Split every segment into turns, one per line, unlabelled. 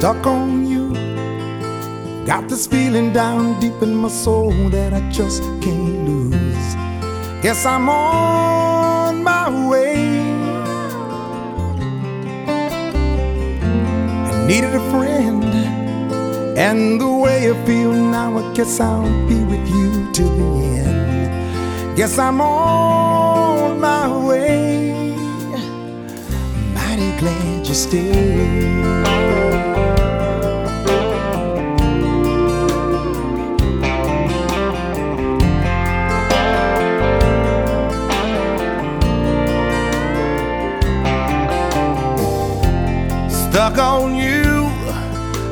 stuck on you. Got this feeling down deep in my soul that I just can't lose. Guess I'm on my way. I needed a friend, and the way I feel now, I guess I'll be with you till the end. Guess I'm on my way. Mighty glad you stayed. Stuck on you.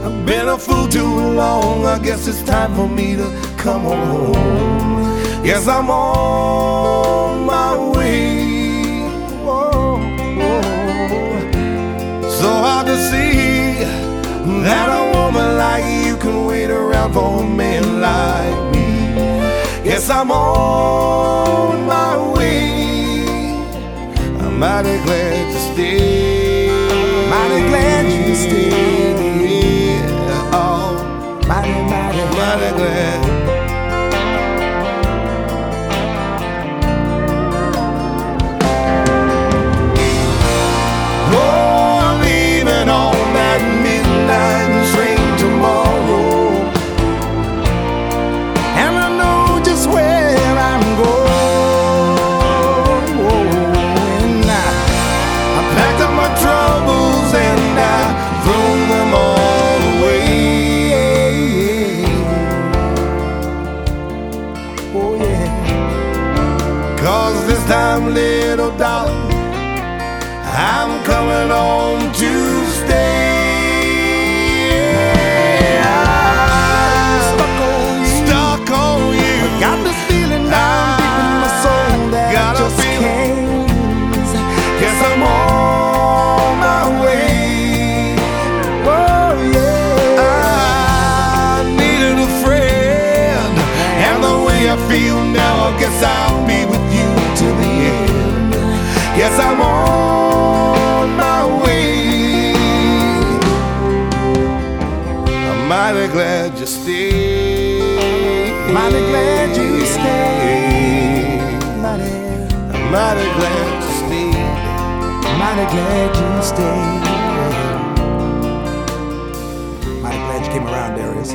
I've been a fool too long. I guess it's time for me to come home. Yes, I'm on my way. So hard to see that a woman like you can wait around for a man like me. Yes, I'm on my way. I'm mighty glad to stay. Mighty glad you stayed. Oh, mighty, mighty, mighty glad. This time, little darling, I'm coming home to stay. I'm stuck on you. Stuck on you. Got this feeling down deep in my soul that
Got
I
a
just can't lose.
Guess I'm on my way.
Oh yeah.
I needed a friend, and the way I feel now, I guess I'll be with you to the end. Yes, I'm on my way. I'm mighty glad you stayed.
Mighty glad you stayed. Mighty,
I'm mighty glad you stayed.
Mighty glad you stayed. Mighty glad you came around, Darius.